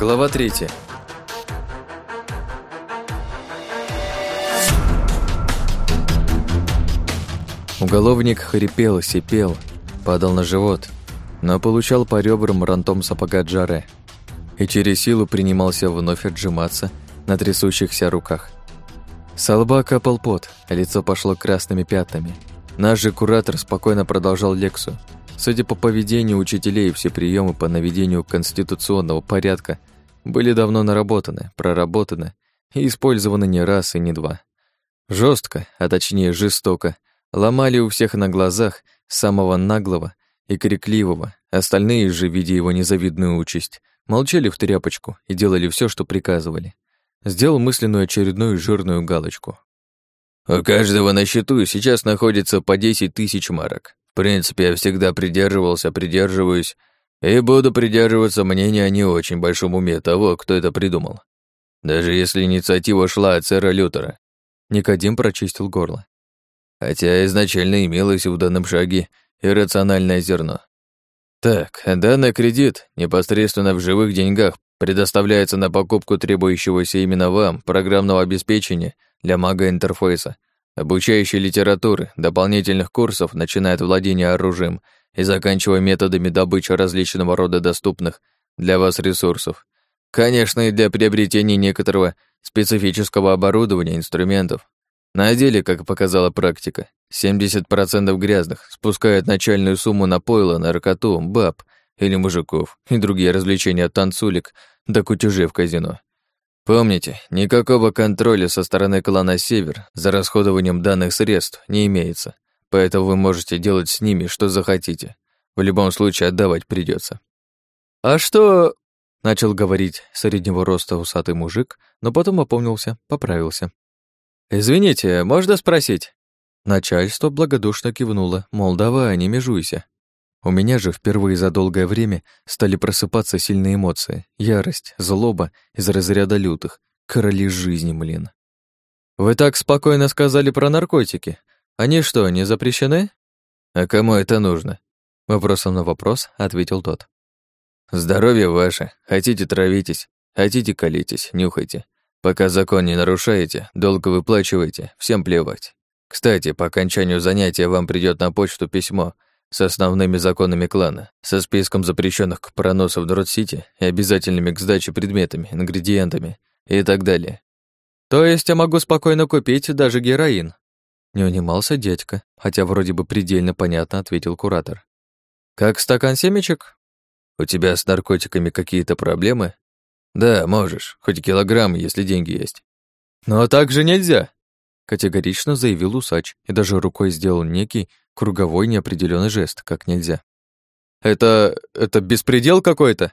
Глава третья. Уголовник хрипел, сипел, падал на живот, но получал по ребрам рантом сапога Джаре и через силу принимался вновь отжиматься на трясущихся руках. С лба капал пот, а лицо пошло красными пятнами. Наш же куратор спокойно продолжал лекцию. Судя по поведению учителей, все приемы по наведению конституционного порядка были давно наработаны, проработаны и использованы не раз и не два. Жестко, а точнее жестоко, ломали у всех на глазах самого наглого и крикливого, остальные же, видя его незавидную участь, молчали в тряпочку и делали все, что приказывали. Сделал мысленную очередную жирную галочку. «У каждого на счету сейчас находится по 10 тысяч марок. В принципе, я всегда придерживался, придерживаюсь и буду придерживаться мнения о не очень большом уме того, кто это придумал. Даже если инициатива шла от сэра Лютера. Никодим прочистил горло. Хотя изначально имелось в данном шаге иррациональное зерно. Так, данный кредит непосредственно в живых деньгах предоставляется на покупку требующегося именно вам программного обеспечения для мага-интерфейса, обучающей литературы, дополнительных курсов, начиная от владения оружием и заканчивая методами добычи различного рода доступных для вас ресурсов. Конечно, и для приобретения некоторого специфического оборудования, инструментов. На деле, как показала практика, 70% грязных спускают начальную сумму на пойло, наркоту, баб или мужиков и другие развлечения от танцулек до кутюжей в казино. Помните, никакого контроля со стороны клана Север за расходованием данных средств не имеется, поэтому вы можете делать с ними, что захотите. В любом случае отдавать придется. «А что...» — начал говорить среднего роста усатый мужик, но потом опомнился, поправился. «Извините, можно спросить?» Начальство благодушно кивнуло, мол, давай, не межуйся. У меня же впервые за долгое время стали просыпаться сильные эмоции. Ярость, злоба из разряда лютых. Короли жизни, блин. «Вы так спокойно сказали про наркотики. Они что, не запрещены?» «А кому это нужно?» Вопросом на вопрос ответил тот. «Здоровье ваше. Хотите, травитесь. Хотите, колитесь, нюхайте. Пока закон не нарушаете, долго выплачиваете, всем плевать. Кстати, по окончанию занятия вам придет на почту письмо с основными законами клана, со списком запрещенных к проносу в Дрот-Сити и обязательными к сдаче предметами, ингредиентами и так далее. То есть я могу спокойно купить даже героин? Не унимался дядька, хотя вроде бы предельно понятно ответил куратор. Как стакан семечек? У тебя с наркотиками какие-то проблемы? Да, можешь, хоть килограмм, если деньги есть. Но так же нельзя, категорично заявил усач и даже рукой сделал некий круговой неопределенный жест, как нельзя. «Это... это беспредел какой-то?»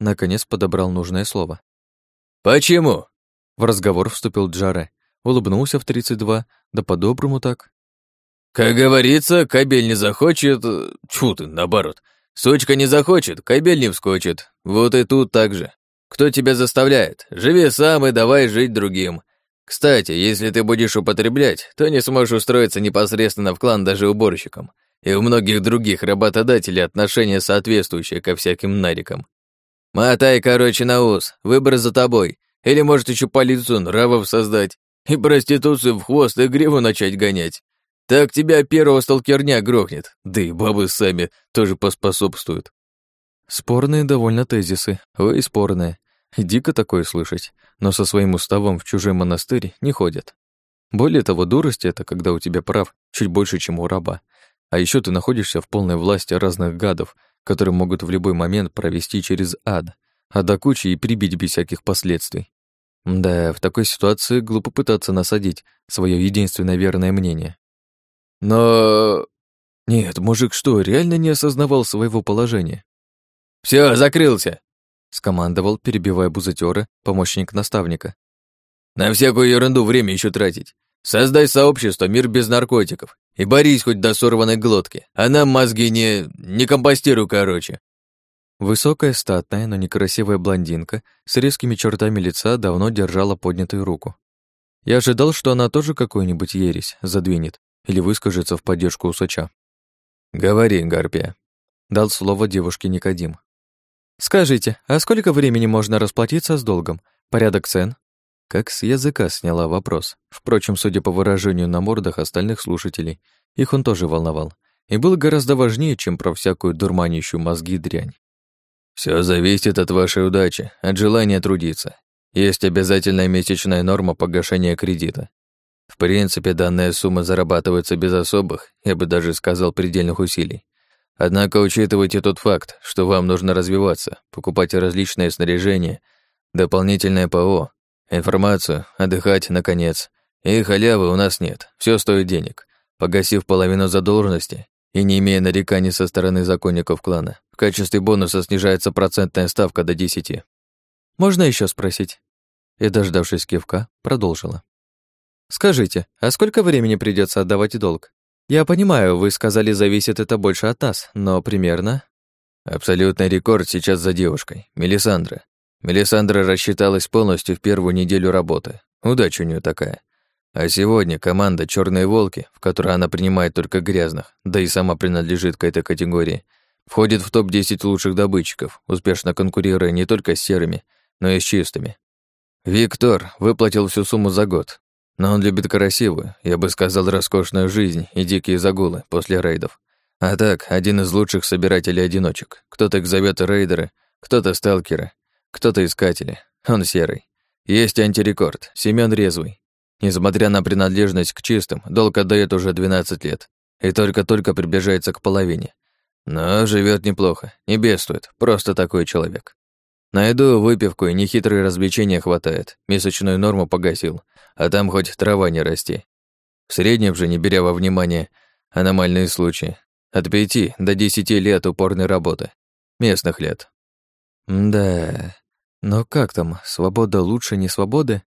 Наконец подобрал нужное слово. «Почему?» В разговор вступил Джаре, улыбнулся в 32, да по-доброму так. «Как говорится, кабель не захочет... Тьфу ты, наоборот. Сучка не захочет, кабель не вскочит. Вот и тут так же. Кто тебя заставляет? Живи сам и давай жить другим. Кстати, если ты будешь употреблять, то не сможешь устроиться непосредственно в клан даже уборщиком. И у многих других работодателей отношение соответствующее ко всяким нарикам. Мотай, короче, на ус, выбор за тобой. Или, может, еще полицию нравов создать и проституцию в хвост и гриву начать гонять. Так тебя первого сталкерня грохнет, да и бабы сами тоже поспособствуют. Спорные довольно тезисы, ой, спорные. Дико такое слышать, но со своим уставом в чужой монастырь не ходят. Более того, дурость — это когда у тебя прав чуть больше, чем у раба. А еще ты находишься в полной власти разных гадов, которые могут в любой момент провести через ад, а до кучи и прибить без всяких последствий. Да, в такой ситуации глупо пытаться насадить свое единственное верное мнение. Но... Нет, мужик что, реально не осознавал своего положения? Все, закрылся!» скомандовал, перебивая бузатера, помощник наставника. «На всякую ерунду время еще тратить. Создай сообщество «Мир без наркотиков» и борись хоть до сорванной глотки, а нам мозги не... не компостируй, короче». Высокая, статная, но некрасивая блондинка с резкими чертами лица давно держала поднятую руку. Я ожидал, что она тоже какую-нибудь ересь задвинет или выскажется в поддержку усача. «Говори, Гарпия», — дал слово девушке Никодим. «Скажите, а сколько времени можно расплатиться с долгом? Порядок цен?» Как с языка сняла вопрос. Впрочем, судя по выражению на мордах остальных слушателей, их он тоже волновал. И был гораздо важнее, чем про всякую дурманящую мозги дрянь. Все зависит от вашей удачи, от желания трудиться. Есть обязательная месячная норма погашения кредита. В принципе, данная сумма зарабатывается без особых, я бы даже сказал, предельных усилий. Однако учитывайте тот факт, что вам нужно развиваться, покупать различное снаряжение, дополнительное ПО, информацию, отдыхать, наконец. И халявы у нас нет, все стоит денег. Погасив половину задолженности и не имея нареканий со стороны законников клана, в качестве бонуса снижается процентная ставка до 10. Можно еще спросить? И, дождавшись кивка, продолжила. Скажите, а сколько времени придется отдавать долг? Я понимаю, вы сказали, зависит это больше от нас, но примерно... Абсолютный рекорд сейчас за девушкой, Мелисандра. Мелисандра рассчиталась полностью в первую неделю работы. Удача у нее такая. А сегодня команда Черные волки», в которой она принимает только грязных, да и сама принадлежит к этой категории, входит в топ-10 лучших добытчиков, успешно конкурируя не только с серыми, но и с чистыми. Виктор выплатил всю сумму за год, но он любит красивую, я бы сказал, роскошную жизнь и дикие загулы после рейдов. А так, один из лучших собирателей-одиночек. Кто-то их зовет рейдеры, кто-то сталкеры, кто-то искатели. Он серый. Есть антирекорд, Семён Резвый. Несмотря на принадлежность к чистым, долг отдает уже 12 лет и только-только приближается к половине. Но живет неплохо, не бедствует, просто такой человек. На еду, выпивку и нехитрые развлечения хватает, месячную норму погасил, а там хоть трава не расти. В среднем же, не беря во внимание аномальные случаи, от пяти до десяти лет упорной работы. Местных лет. Да, но как там, свобода лучше не свободы?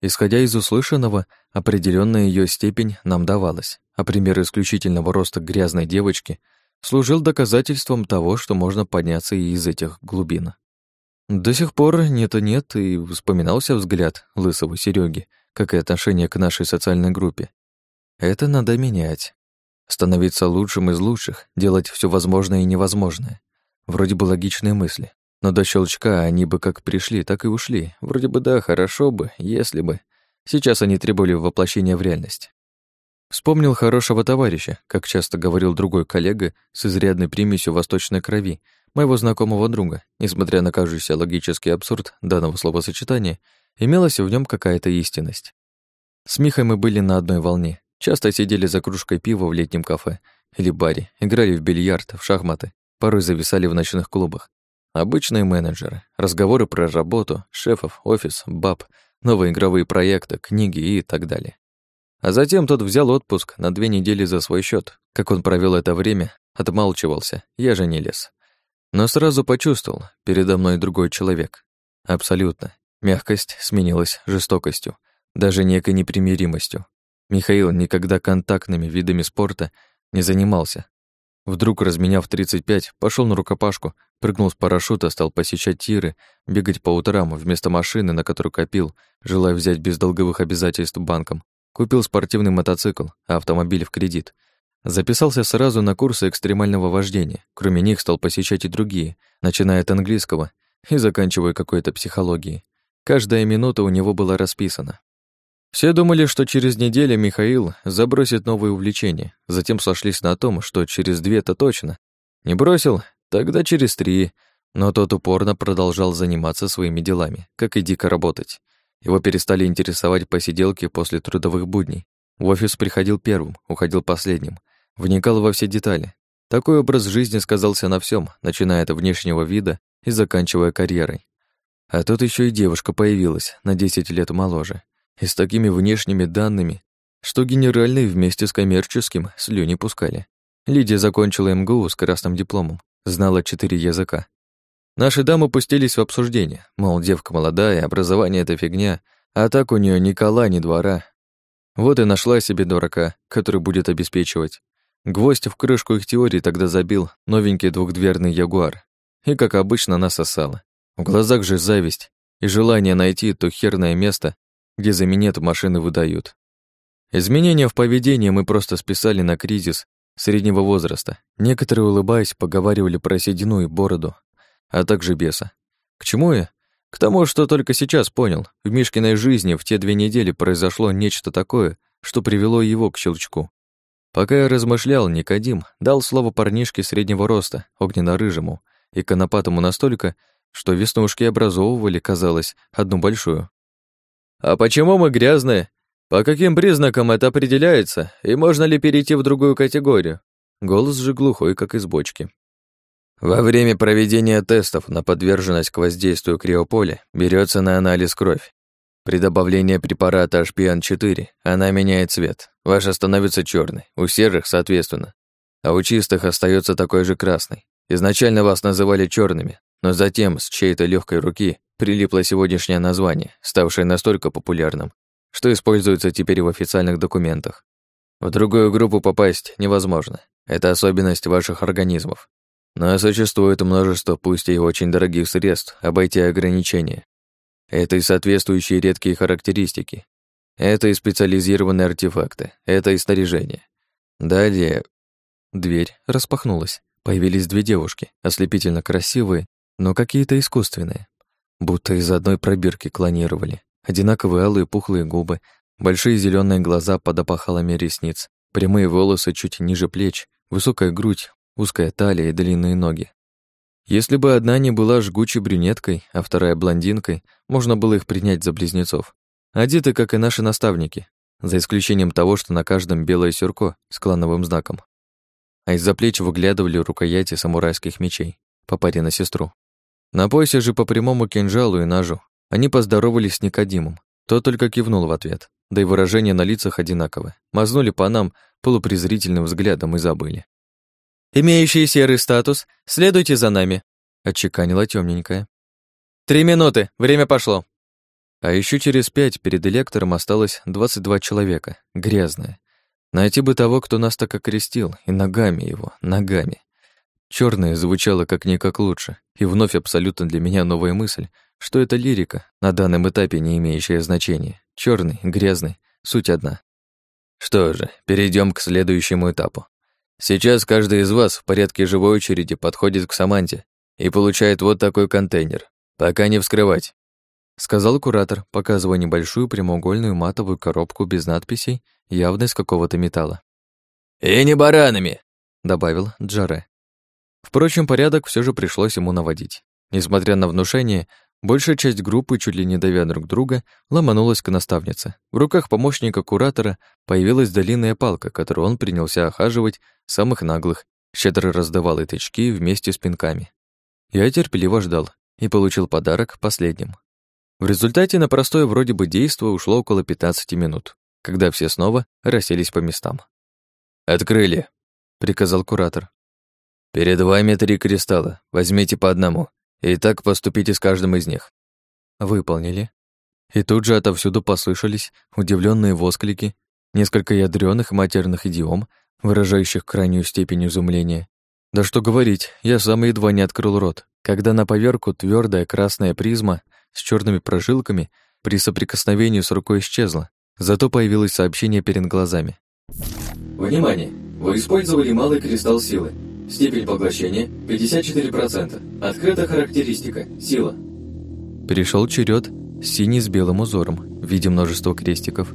Исходя из услышанного, определенная ее степень нам давалась, а пример исключительного роста грязной девочки служил доказательством того, что можно подняться и из этих глубин. До сих пор нет и нет, и вспоминался взгляд лысого Сереги, как и отношение к нашей социальной группе. Это надо менять. Становиться лучшим из лучших, делать все возможное и невозможное. Вроде бы логичные мысли. Но до щелчка они бы как пришли, так и ушли. Вроде бы да, хорошо бы, если бы. Сейчас они требовали воплощения в реальность. Вспомнил хорошего товарища, как часто говорил другой коллега с изрядной примесью восточной крови, моего знакомого друга, несмотря на кажущийся логический абсурд данного словосочетания, имелась в нем какая-то истинность. С Михой мы были на одной волне, часто сидели за кружкой пива в летнем кафе или баре, играли в бильярд, в шахматы, порой зависали в ночных клубах. Обычные менеджеры, разговоры про работу, шефов, офис, баб, новые игровые проекты, книги и так далее. А затем тот взял отпуск на две недели за свой счет. Как он провел это время, отмалчивался, я же не лез. Но сразу почувствовал, передо мной другой человек. Абсолютно. Мягкость сменилась жестокостью, даже некой непримиримостью. Михаил никогда контактными видами спорта не занимался. Вдруг, разменяв 35, пошел на рукопашку, прыгнул с парашюта, стал посещать тиры, бегать по утрам вместо машины, на которую копил, желая взять без долговых обязательств банком. Купил спортивный мотоцикл, а автомобиль в кредит — Записался сразу на курсы экстремального вождения. Кроме них стал посещать и другие, начиная от английского и заканчивая какой-то психологией. Каждая минута у него была расписана. Все думали, что через неделю Михаил забросит новые увлечения, затем сошлись на том, что через две-то точно. Не бросил, тогда через три, но тот упорно продолжал заниматься своими делами, как и дико работать. Его перестали интересовать посиделки после трудовых будней. В офис приходил первым, уходил последним — вникал во все детали. Такой образ жизни сказался на всем, начиная от внешнего вида и заканчивая карьерой. А тут еще и девушка появилась, на 10 лет моложе, и с такими внешними данными, что генеральные вместе с коммерческим слюни пускали. Лидия закончила МГУ с красным дипломом, знала четыре языка. Наши дамы пустились в обсуждение, мол, девка молодая, образование — это фигня, а так у нее ни кола, ни двора. Вот и нашла себе дурака, который будет обеспечивать. Гвоздь в крышку их теории тогда забил новенький двухдверный Ягуар. И, как обычно, нас осало. В глазах же зависть и желание найти то херное место, где за минет машины выдают. Изменения в поведении мы просто списали на кризис среднего возраста. Некоторые, улыбаясь, поговаривали про седину и бороду. А также беса. К чему я? К тому, что только сейчас понял. В Мишкиной жизни в те две недели произошло нечто такое, что привело его к щелчку. Пока я размышлял, Никодим дал слово парнишке среднего роста, огненно-рыжему, и конопатому настолько, что веснушки образовывали, казалось, одну большую. «А почему мы грязные? По каким признакам это определяется? И можно ли перейти в другую категорию?» Голос же глухой, как из бочки. Во время проведения тестов на подверженность к воздействию криополя берется на анализ кровь. При добавлении препарата HPN4 она меняет цвет. Ваша становится черной, у серых соответственно, а у чистых остается такой же красный. Изначально вас называли черными, но затем с чьей-то легкой руки прилипло сегодняшнее название, ставшее настолько популярным, что используется теперь в официальных документах. В другую группу попасть невозможно. Это особенность ваших организмов. Но существует множество, пусть и очень дорогих средств, обойти ограничения. Это и соответствующие редкие характеристики. Это и специализированные артефакты. Это и снаряжение. Далее... Дверь распахнулась. Появились две девушки, ослепительно красивые, но какие-то искусственные. Будто из одной пробирки клонировали. Одинаковые алые пухлые губы, большие зеленые глаза под опахалами ресниц, прямые волосы чуть ниже плеч, высокая грудь, узкая талия и длинные ноги. Если бы одна не была жгучей брюнеткой, а вторая блондинкой, можно было их принять за близнецов. Одеты, как и наши наставники, за исключением того, что на каждом белое сюрко с клановым знаком. А из-за плеч выглядывали рукояти самурайских мечей, по паре на сестру. На поясе же по прямому кинжалу и ножу. Они поздоровались с Никодимом. Тот только кивнул в ответ, да и выражения на лицах одинаковые. Мазнули по нам полупрезрительным взглядом и забыли. «Имеющие серый статус, следуйте за нами», — отчеканила темненькая. «Три минуты, время пошло». А еще через пять перед электором осталось 22 человека, грязные. Найти бы того, кто нас так окрестил, и ногами его, ногами. Черное звучало как-никак лучше, и вновь абсолютно для меня новая мысль, что это лирика, на данном этапе не имеющая значения. Черный, грязный, суть одна. Что же, перейдем к следующему этапу. Сейчас каждый из вас в порядке живой очереди подходит к Саманте и получает вот такой контейнер. Пока не вскрывать. Сказал куратор, показывая небольшую прямоугольную матовую коробку без надписей, явно из какого-то металла. «И не баранами!» — добавил Джаре. Впрочем, порядок все же пришлось ему наводить. Несмотря на внушение, Большая часть группы, чуть ли не давя друг друга, ломанулась к наставнице. В руках помощника куратора появилась длинная палка, которую он принялся охаживать самых наглых, щедро раздавал и тычки вместе с пинками. Я терпеливо ждал и получил подарок последним. В результате на простое вроде бы действо ушло около 15 минут, когда все снова расселись по местам. «Открыли», — приказал куратор. «Перед вами три кристалла, возьмите по одному и так поступите с каждым из них. Выполнили. И тут же отовсюду послышались удивленные восклики, несколько ядрёных матерных идиом, выражающих крайнюю степень изумления. Да что говорить, я сам едва не открыл рот, когда на поверку твердая красная призма с черными прожилками при соприкосновении с рукой исчезла, зато появилось сообщение перед глазами. Внимание! Вы использовали малый кристалл силы. Степень поглощения 54%. Открыта характеристика сила. Перешел черед синий с белым узором в виде множества крестиков.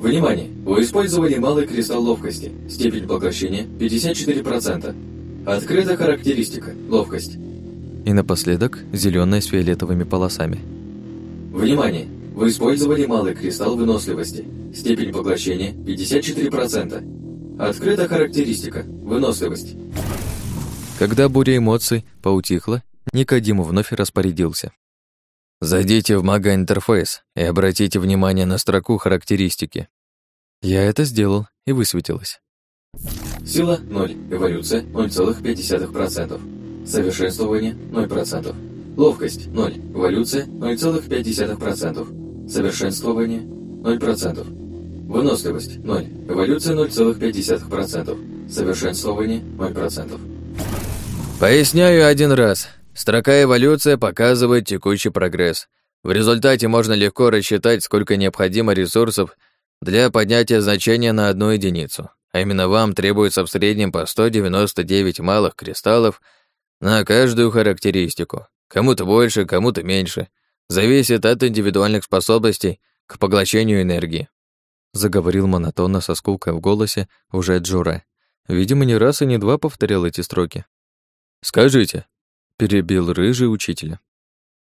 Внимание! Вы использовали малый кристалл ловкости. Степень поглощения 54%. Открыта характеристика ловкость. И напоследок зеленая с фиолетовыми полосами. Внимание! Вы использовали малый кристалл выносливости. Степень поглощения 54%. Открыта характеристика. Выносливость. Когда буря эмоций поутихла, Никодим вновь распорядился. Зайдите в мага-интерфейс и обратите внимание на строку характеристики. Я это сделал, и высветилось. Сила 0, эволюция 0,5%. Совершенствование 0%. Ловкость 0, эволюция 0,5%. Совершенствование 0%. Выносливость – 0. Эволюция – 0,5%. Совершенствование – 0%. Поясняю один раз. Строка «Эволюция» показывает текущий прогресс. В результате можно легко рассчитать, сколько необходимо ресурсов для поднятия значения на одну единицу. А именно вам требуется в среднем по 199 малых кристаллов На каждую характеристику. Кому-то больше, кому-то меньше. Зависит от индивидуальных способностей к поглощению энергии. Заговорил монотонно со скулкой в голосе уже Джуре. Видимо, не раз и не два повторял эти строки. «Скажите», — перебил рыжий учителя.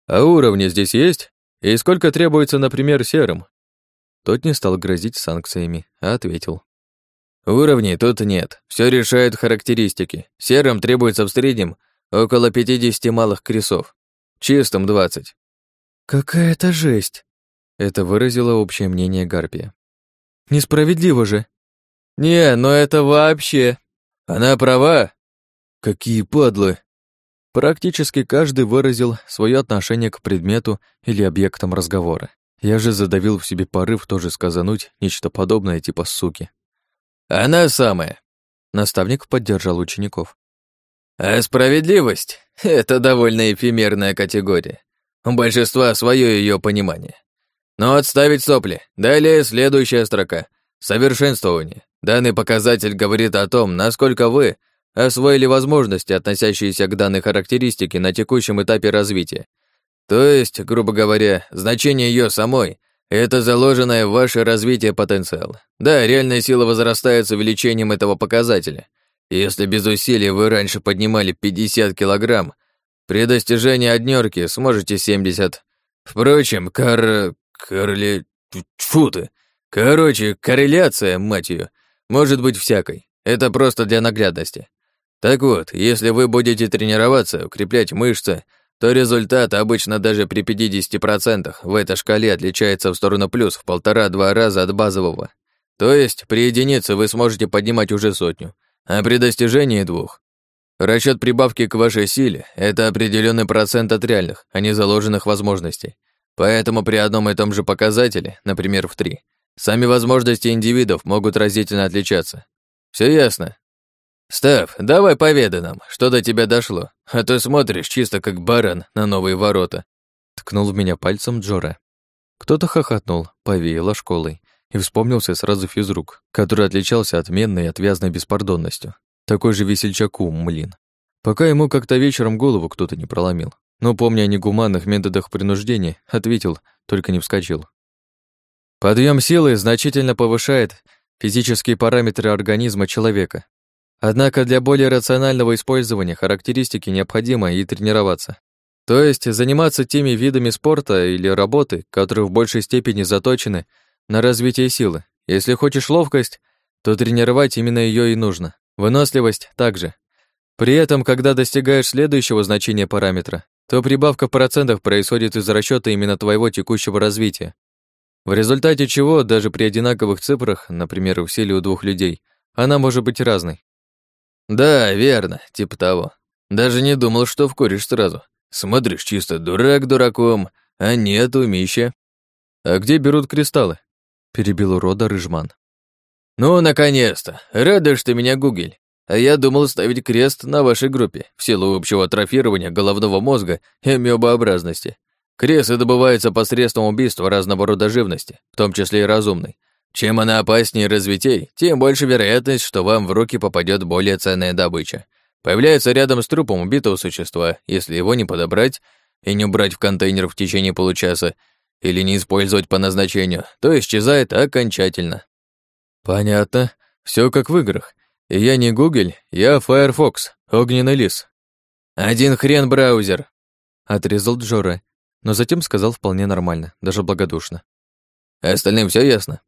«А уровни здесь есть? И сколько требуется, например, серым?» Тот не стал грозить санкциями, а ответил. «Уровней тут нет. Все решают характеристики. Серым требуется в среднем около 50 малых кресов. Чистым 20. «Какая-то жесть!» Это выразило общее мнение Гарпия. «Несправедливо же!» «Не, но это вообще...» «Она права!» «Какие падлы!» Практически каждый выразил свое отношение к предмету или объектам разговора. Я же задавил в себе порыв тоже сказануть нечто подобное типа суки. «Она самая!» Наставник поддержал учеников. «А справедливость — это довольно эфемерная категория. У большинства свое ее понимание. Но отставить сопли. Далее следующая строка. Совершенствование. Данный показатель говорит о том, насколько вы освоили возможности, относящиеся к данной характеристике на текущем этапе развития. То есть, грубо говоря, значение ее самой — это заложенное в ваше развитие потенциал. Да, реальная сила возрастает с увеличением этого показателя. Если без усилий вы раньше поднимали 50 килограмм, при достижении однерки сможете 70. Впрочем, кор... корли... Фу ты. Короче, корреляция, мать ее, может быть всякой. Это просто для наглядности. Так вот, если вы будете тренироваться, укреплять мышцы, то результат обычно даже при 50% в этой шкале отличается в сторону плюс в полтора-два раза от базового. То есть при единице вы сможете поднимать уже сотню, а при достижении двух. Расчет прибавки к вашей силе – это определенный процент от реальных, а не заложенных возможностей. Поэтому при одном и том же показателе, например, в 3, сами возможности индивидов могут разительно отличаться. Все ясно? Став, давай поведай нам, что до тебя дошло, а то смотришь чисто как баран на новые ворота. Ткнул в меня пальцем Джоре. Кто-то хохотнул, повеяло школой, и вспомнился сразу физрук, который отличался отменной и отвязной беспардонностью. Такой же весельчак ум. Пока ему как-то вечером голову кто-то не проломил. Но, помня о негуманных методах принуждения, ответил, только не вскочил. Подъем силы значительно повышает физические параметры организма человека. Однако для более рационального использования характеристики необходимо и тренироваться. То есть заниматься теми видами спорта или работы, которые в большей степени заточены на развитие силы. Если хочешь ловкость, то тренировать именно ее и нужно. Выносливость также. При этом, когда достигаешь следующего значения параметра, то прибавка процентов происходит из расчета именно твоего текущего развития. В результате чего, даже при одинаковых цифрах, например, в силе у двух людей, она может быть разной. Да, верно, типа того. Даже не думал, что вкуришь сразу. Смотришь, чисто дурак дураком, а нет умища. А где берут кристаллы? Перебил урода Рыжман. Ну, наконец-то. Радуешь ты меня, Гугель. А я думал ставить крест на вашей группе в силу общего атрофирования головного мозга и амебообразности. Кресты добываются посредством убийства разного рода живности, в том числе и разумной. Чем она опаснее развитей, тем больше вероятность, что вам в руки попадет более ценная добыча. Появляется рядом с трупом убитого существа, если его не подобрать и не убрать в контейнер в течение получаса или не использовать по назначению, то исчезает окончательно. Понятно. Все как в играх. Я не Google, я Firefox, огненный лис. Один хрен браузер. Отрезал Джора, но затем сказал вполне нормально, даже благодушно. Остальным все ясно.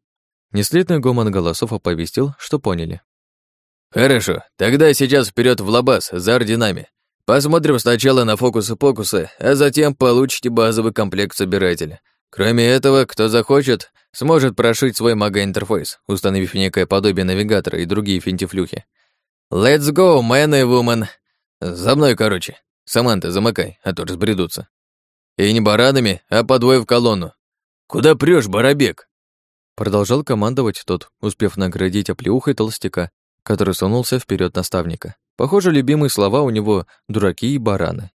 Неслитный гомон голосов оповестил, что поняли. «Хорошо, тогда сейчас вперед в лабаз за орденами. Посмотрим сначала на фокусы-покусы, а затем получите базовый комплект собирателя. Кроме этого, кто захочет, сможет прошить свой мага-интерфейс, установив некое подобие навигатора и другие финтифлюхи. Let's go, man и woman. За мной, короче. Саманта, замыкай, а то разбредутся. И не баранами, а по двое в колонну. Куда прешь, барабек? Продолжал командовать тот, успев наградить оплеухой толстяка, который сунулся вперед наставника. Похоже, любимые слова у него «дураки» и «бараны».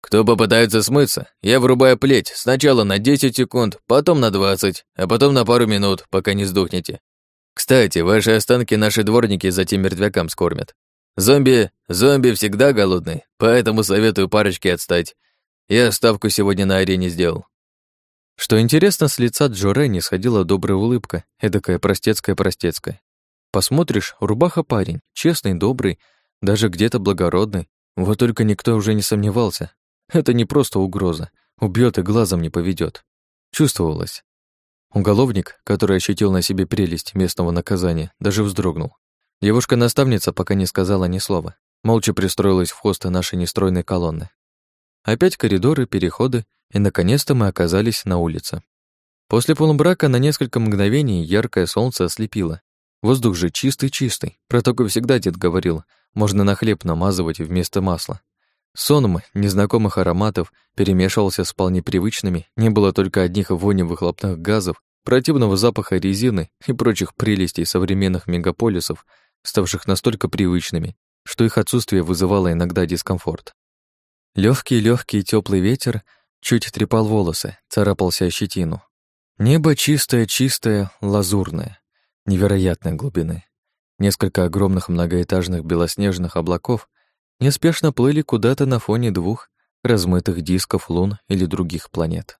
«Кто попытается смыться, я врубаю плеть сначала на 10 секунд, потом на 20, а потом на пару минут, пока не сдохнете. Кстати, ваши останки наши дворники за тем мертвякам скормят. Зомби, зомби всегда голодный, поэтому советую парочке отстать. Я ставку сегодня на арене сделал. Что интересно, с лица Джоре не сходила добрая улыбка, эдакая простецкая-простецкая. Посмотришь, рубаха парень, честный, добрый, даже где-то благородный. Вот только никто уже не сомневался. Это не просто угроза. Убьет и глазом не поведет. Чувствовалось. Уголовник, который ощутил на себе прелесть местного наказания, даже вздрогнул. Девушка-наставница пока не сказала ни слова. Молча пристроилась в хвост нашей нестройной колонны. Опять коридоры, переходы, и, наконец-то, мы оказались на улице. После полумрака на несколько мгновений яркое солнце ослепило. Воздух же чистый-чистый, про такой всегда дед говорил, можно на хлеб намазывать вместо масла. Соном незнакомых ароматов перемешивался с вполне привычными, не было только одних вони выхлопных газов, противного запаха резины и прочих прелестей современных мегаполисов, ставших настолько привычными, что их отсутствие вызывало иногда дискомфорт. Легкий теплый ветер чуть трепал волосы, царапался о щетину. Небо чистое, чистое, лазурное, невероятной глубины. Несколько огромных многоэтажных белоснежных облаков неспешно плыли куда-то на фоне двух размытых дисков лун или других планет.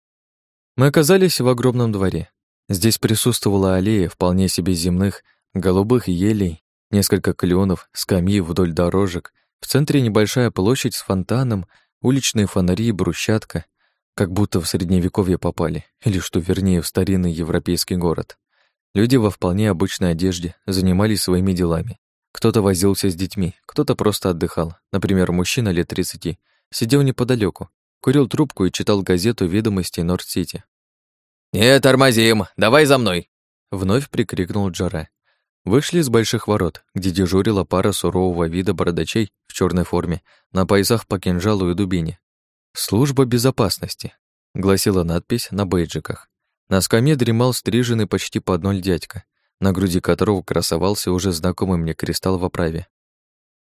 Мы оказались в огромном дворе. Здесь присутствовала аллея вполне себе земных, голубых елей, несколько кленов, скамьи вдоль дорожек, в центре небольшая площадь с фонтаном, уличные фонари и брусчатка, как будто в средневековье попали, или, что вернее, в старинный европейский город. Люди во вполне обычной одежде занимались своими делами. Кто-то возился с детьми, кто-то просто отдыхал. Например, мужчина лет 30 сидел неподалеку, курил трубку и читал газету «Ведомости Норд-Сити». «Не тормозим, давай за мной!» Вновь прикрикнул Джара. Вышли из больших ворот, где дежурила пара сурового вида бородачей в черной форме, на поясах по кинжалу и дубине. «Служба безопасности», — гласила надпись на бейджиках. На скамье дремал стриженный почти под ноль дядька, на груди которого красовался уже знакомый мне кристалл в оправе.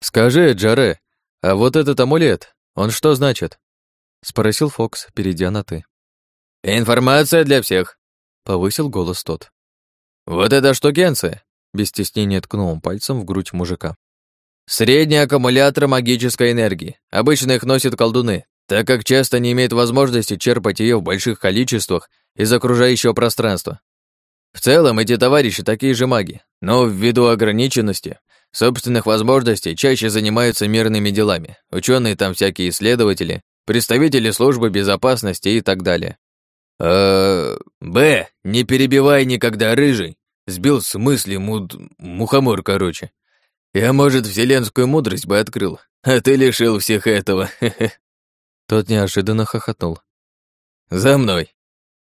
«Скажи, Джаре, а вот этот амулет, он что значит?» — спросил Фокс, перейдя на «ты». «Информация для всех», — повысил голос тот. «Вот эта штукенция», — без стеснения ткнул пальцем в грудь мужика. «Средний аккумулятор магической энергии. Обычно их носят колдуны, так как часто не имеют возможности черпать ее в больших количествах из окружающего пространства. В целом, эти товарищи такие же маги, но ввиду ограниченности собственных возможностей чаще занимаются мирными делами. Ученые там всякие исследователи, представители службы безопасности и так далее. Э, Б, не перебивай никогда рыжий. Сбил с мысли муд... мухомор, короче. Я, может, вселенскую мудрость бы открыл, а ты лишил всех этого. Тот неожиданно хохотнул. За мной.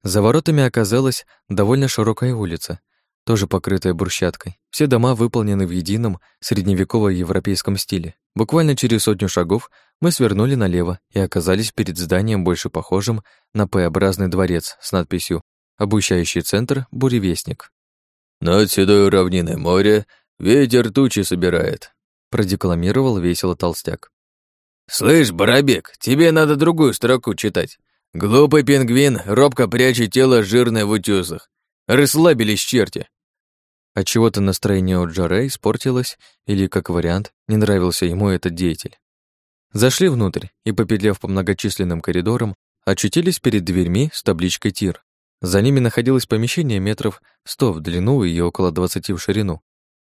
За воротами оказалась довольно широкая улица, тоже покрытая брусчаткой. Все дома выполнены в едином средневеково-европейском стиле. Буквально через сотню шагов мы свернули налево и оказались перед зданием, больше похожим на П-образный дворец с надписью «Обучающий центр Буревестник». «Над седой равниной моря ветер тучи собирает», продекламировал весело толстяк. «Слышь, Барабек, тебе надо другую строку читать. Глупый пингвин робко прячет тело жирное в утёсах. Расслабились черти. Отчего-то настроение у Джаре испортилось, или, как вариант, не нравился ему этот деятель. Зашли внутрь и, попетляв по многочисленным коридорам, очутились перед дверьми с табличкой «Тир». За ними находилось помещение метров 100 в длину и около 20 в ширину.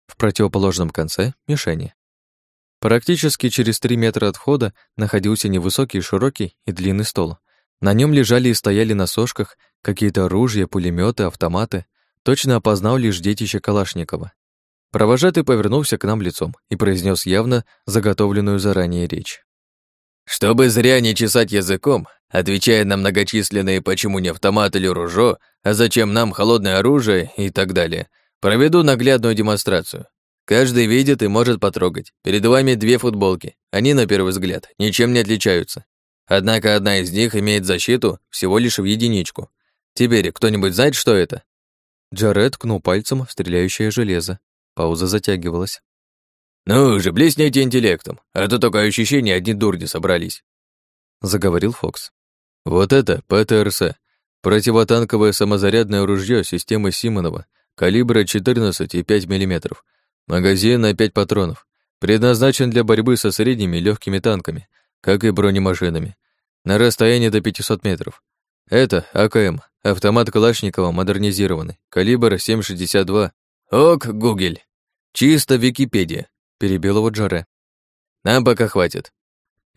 В противоположном конце — мишени. Практически через 3 метра от входа находился невысокий, широкий и длинный стол — на нем лежали и стояли на сошках какие-то оружия, пулеметы, автоматы. Точно опознал лишь детище Калашникова. Провожатый повернулся к нам лицом и произнес явно заготовленную заранее речь. «Чтобы зря не чесать языком, отвечая на многочисленные «почему не автомат или ружо», а зачем нам холодное оружие и так далее, проведу наглядную демонстрацию. Каждый видит и может потрогать. Перед вами две футболки. Они, на первый взгляд, ничем не отличаются. Однако одна из них имеет защиту всего лишь в единичку. Теперь кто-нибудь знает, что это? Джаред ткнул пальцем в стреляющее железо. Пауза затягивалась. «Ну же, блесните интеллектом, а то такое ощущение, одни дурни собрались», — заговорил Фокс. «Вот это ПТРС, противотанковое самозарядное ружье системы Симонова, калибра 14 и 5 мм, магазин на 5 патронов. Предназначен для борьбы со средними легкими танками, как и бронемашинами, на расстоянии до 500 метров. Это АКМ, автомат Калашникова модернизированный, калибр 7,62. Ок, Гугель. Чисто Википедия, перебил его Джаре. Нам пока хватит.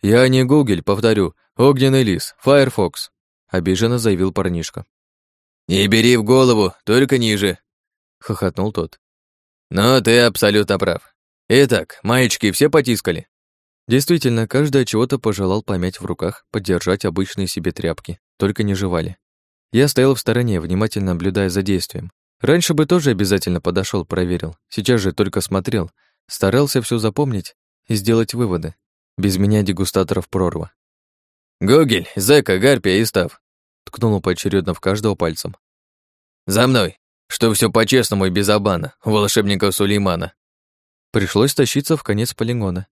Я не Гугель, повторю, огненный лис, Firefox, обиженно заявил парнишка. Не бери в голову, только ниже, хохотнул тот. Но ты абсолютно прав. Итак, маечки все потискали. Действительно, каждый от чего-то пожелал помять в руках, поддержать обычные себе тряпки, только не жевали. Я стоял в стороне, внимательно наблюдая за действием. Раньше бы тоже обязательно подошел, проверил. Сейчас же только смотрел, старался все запомнить и сделать выводы. Без меня дегустаторов прорва. «Гогель, Зека, Гарпия и Став», ткнул поочередно в каждого пальцем. «За мной! Что все по-честному и без обмана, волшебника Сулеймана!» Пришлось тащиться в конец полигона.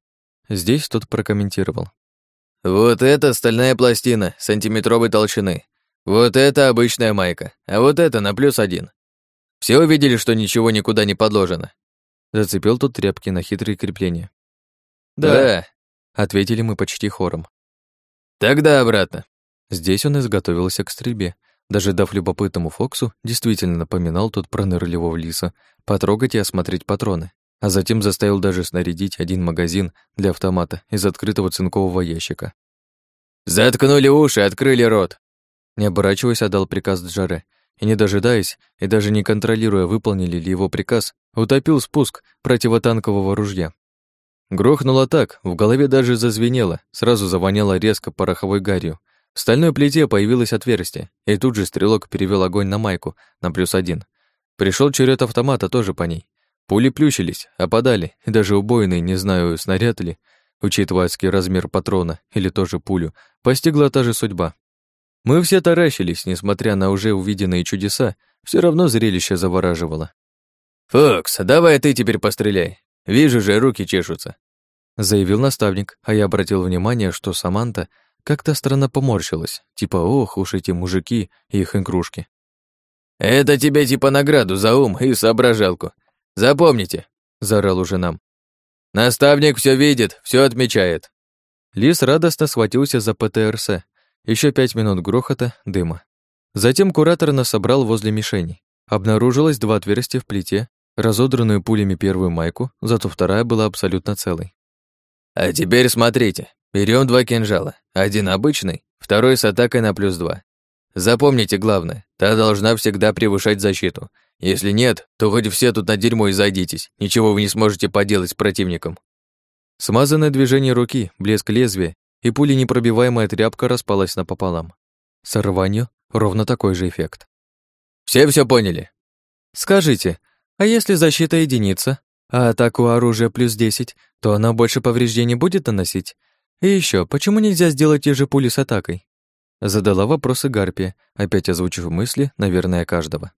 Здесь тот прокомментировал. «Вот это стальная пластина сантиметровой толщины. Вот это обычная майка, а вот это на плюс один. Все увидели, что ничего никуда не подложено?» Зацепил тут тряпки на хитрые крепления. «Да», да — ответили мы почти хором. «Тогда обратно». Здесь он изготовился к стрельбе. Даже дав любопытному Фоксу, действительно напоминал тот пронырливого лиса, потрогать и осмотреть патроны а затем заставил даже снарядить один магазин для автомата из открытого цинкового ящика. «Заткнули уши, открыли рот!» Не оборачиваясь, отдал приказ Джаре, и, не дожидаясь, и даже не контролируя, выполнили ли его приказ, утопил спуск противотанкового ружья. Грохнуло так, в голове даже зазвенело, сразу завоняло резко пороховой гарью. В стальной плите появилось отверстие, и тут же стрелок перевел огонь на майку, на плюс один. Пришел черед автомата тоже по ней. Пули плющились, опадали, и даже убойный, не знаю, снаряд ли, учитывая адский размер патрона или тоже пулю, постигла та же судьба. Мы все таращились, несмотря на уже увиденные чудеса, все равно зрелище завораживало. «Фокс, давай ты теперь постреляй. Вижу же, руки чешутся», заявил наставник, а я обратил внимание, что Саманта как-то странно поморщилась, типа «ох уж эти мужики и их игрушки». «Это тебе типа награду за ум и соображалку. Запомните, заорал уже нам. Наставник все видит, все отмечает. Лис радостно схватился за ПТРС. Еще пять минут грохота, дыма. Затем куратор нас собрал возле мишени. Обнаружилось два отверстия в плите, разодранную пулями первую майку, зато вторая была абсолютно целой. А теперь смотрите. Берем два кинжала. Один обычный, второй с атакой на плюс два. Запомните главное, та должна всегда превышать защиту, если нет, то хоть все тут на дерьмо и зайдитесь, ничего вы не сможете поделать с противником. Смазанное движение руки, блеск лезвия, и пули непробиваемая тряпка распалась напополам. С рванью ровно такой же эффект. Все все поняли? Скажите, а если защита единица, а атаку оружия плюс 10, то она больше повреждений будет наносить? И еще, почему нельзя сделать те же пули с атакой? Задала вопросы Гарпия, опять озвучив мысли, наверное, каждого.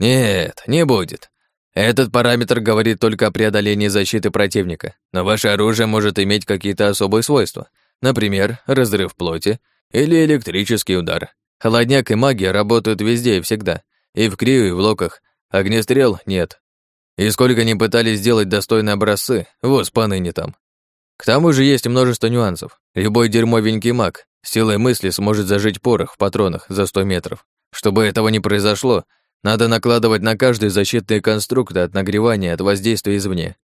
Нет, не будет. Этот параметр говорит только о преодолении защиты противника, но ваше оружие может иметь какие-то особые свойства. Например, разрыв плоти или электрический удар. Холодняк и магия работают везде и всегда. И в крию, и в локах. Огнестрел нет. И сколько ни пытались сделать достойные образцы, вот поныне там. К тому же есть множество нюансов. Любой дерьмовенький маг силой мысли сможет зажить порох в патронах за 100 метров. Чтобы этого не произошло, надо накладывать на каждый защитные конструкты от нагревания от воздействия извне.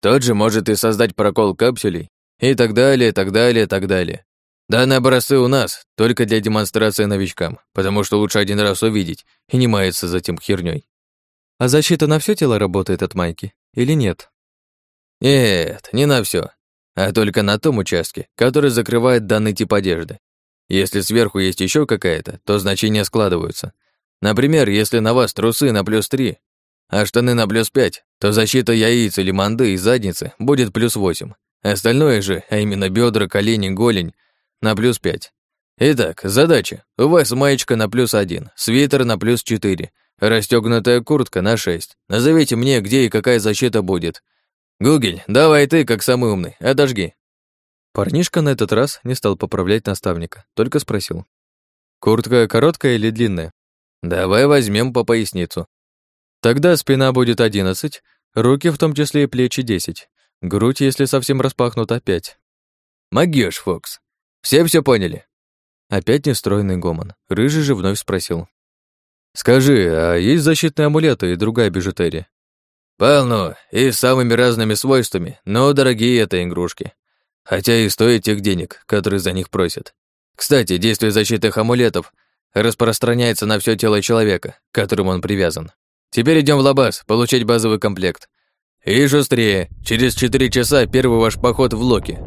Тот же может и создать прокол капсулей, и так далее, так далее, так далее. Данные образцы у нас только для демонстрации новичкам, потому что лучше один раз увидеть и не маяться за тем хернёй. А защита на все тело работает от майки или нет? Нет, не на все, а только на том участке, который закрывает данный тип одежды. Если сверху есть еще какая-то, то значения складываются. Например, если на вас трусы на плюс 3, а штаны на плюс 5, то защита яиц или манды и задницы будет плюс 8. Остальное же, а именно бедра, колени, голень, на плюс 5. Итак, задача. У вас маечка на плюс 1, свитер на плюс 4, расстегнутая куртка на 6. Назовите мне, где и какая защита будет. Гугель, давай ты, как самый умный, отожги. Парнишка на этот раз не стал поправлять наставника, только спросил. Куртка короткая или длинная? Давай возьмем по поясницу. Тогда спина будет 11, руки, в том числе и плечи 10. Грудь, если совсем распахнута, пять. Могёшь, Фокс. Все все поняли? Опять нестройный гомон. Рыжий же вновь спросил. «Скажи, а есть защитные амулеты и другая бижутерия?» «Полно, и с самыми разными свойствами, но дорогие это игрушки. Хотя и стоят тех денег, которые за них просят. Кстати, действие защитных амулетов распространяется на все тело человека, к которому он привязан. Теперь идем в лабаз, получать базовый комплект. И шустрее, через 4 часа первый ваш поход в Локи.